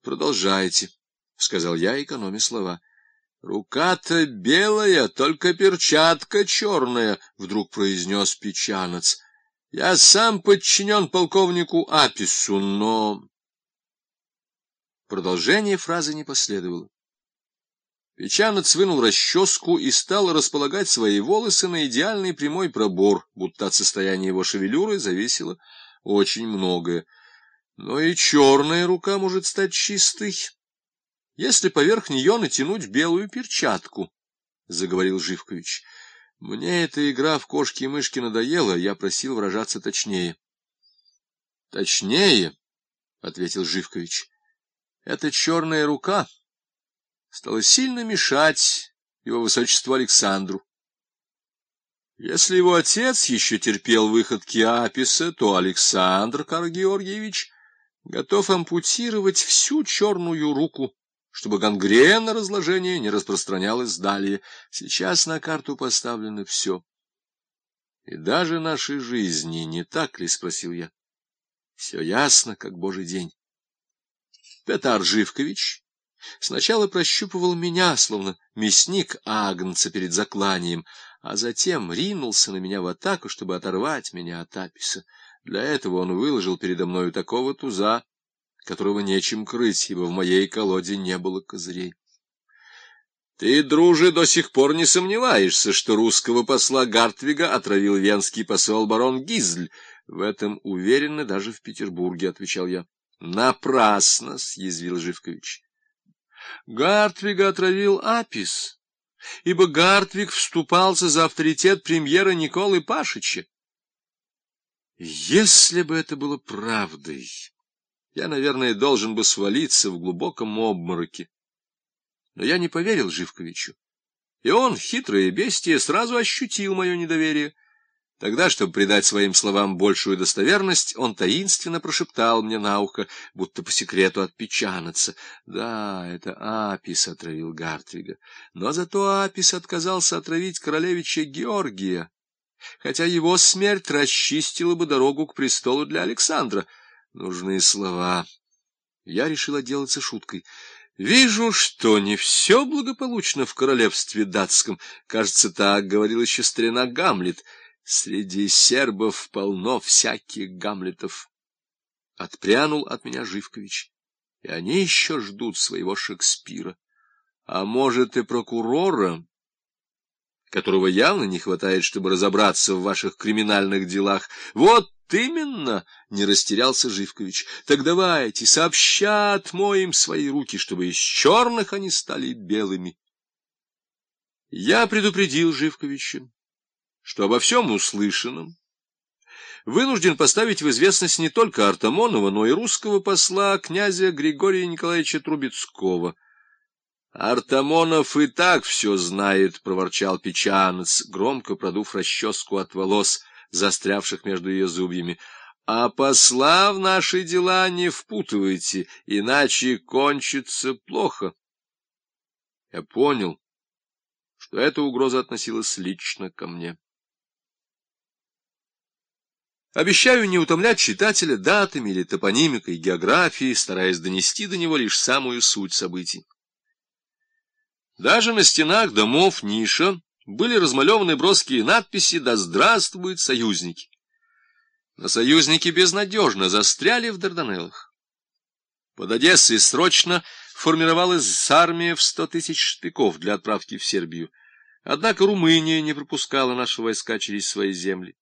— Продолжайте, — сказал я, экономя слова. — Рука-то белая, только перчатка черная, — вдруг произнес печанец. — Я сам подчинен полковнику Апису, но... Продолжение фразы не последовало. Печанец вынул расческу и стал располагать свои волосы на идеальный прямой пробор, будто от состояния его шевелюры зависело очень многое. Но и черная рука может стать чистой, если поверх нее натянуть белую перчатку, — заговорил Живкович. Мне эта игра в кошки-мышки надоела, я просил выражаться точнее. — Точнее, — ответил Живкович, — эта черная рука стала сильно мешать его высочеству Александру. Если его отец еще терпел выходки Аписа, то Александр Карл готов ампутировать всю черную руку, чтобы гангрена разложения не распространялась далее. Сейчас на карту поставлено все. — И даже нашей жизни, не так ли? — спросил я. — Все ясно, как божий день. Петр Живкович сначала прощупывал меня, словно мясник агнца перед закланием, а затем ринулся на меня в атаку, чтобы оторвать меня от Аписа. Для этого он выложил передо мною такого туза, которого нечем крыть, ибо в моей колоде не было козырей. Ты, друже, до сих пор не сомневаешься, что русского посла Гартвига отравил венский посол барон Гизль. В этом уверены даже в Петербурге, — отвечал я. — Напрасно, — съязвил Живкович. Гартвига отравил Апис, ибо Гартвиг вступался за авторитет премьера Николы Пашича. Если бы это было правдой, я, наверное, должен бы свалиться в глубоком обмороке. Но я не поверил Живковичу, и он, хитрое бестие, сразу ощутил мое недоверие. Тогда, чтобы придать своим словам большую достоверность, он таинственно прошептал мне на ухо, будто по секрету отпечанаться. Да, это Апис отравил Гартвига, но зато Апис отказался отравить королевича Георгия хотя его смерть расчистила бы дорогу к престолу для Александра. Нужные слова. Я решил отделаться шуткой. Вижу, что не все благополучно в королевстве датском. Кажется, так говорил еще старина Гамлет. Среди сербов полно всяких Гамлетов. Отпрянул от меня Живкович. И они еще ждут своего Шекспира. А может, и прокурора которого явно не хватает, чтобы разобраться в ваших криминальных делах. Вот именно, — не растерялся Живкович. Так давайте, сообща отмоем свои руки, чтобы из черных они стали белыми. Я предупредил Живковича, что обо всем услышанном вынужден поставить в известность не только Артамонова, но и русского посла князя Григория Николаевича Трубецкого — Артамонов и так все знает, — проворчал печанец, громко продув расческу от волос, застрявших между ее зубьями. — А посла в наши дела не впутывайте, иначе кончится плохо. Я понял, что эта угроза относилась лично ко мне. Обещаю не утомлять читателя датами или топонимикой, географией, стараясь донести до него лишь самую суть событий. Даже на стенах домов Ниша были размалеваны броские надписи «Да здравствуют союзники!». Но союзники безнадежно застряли в Дарданеллах. Под Одессой срочно формировалась армия в сто тысяч штыков для отправки в Сербию. Однако Румыния не пропускала наши войска через свои земли.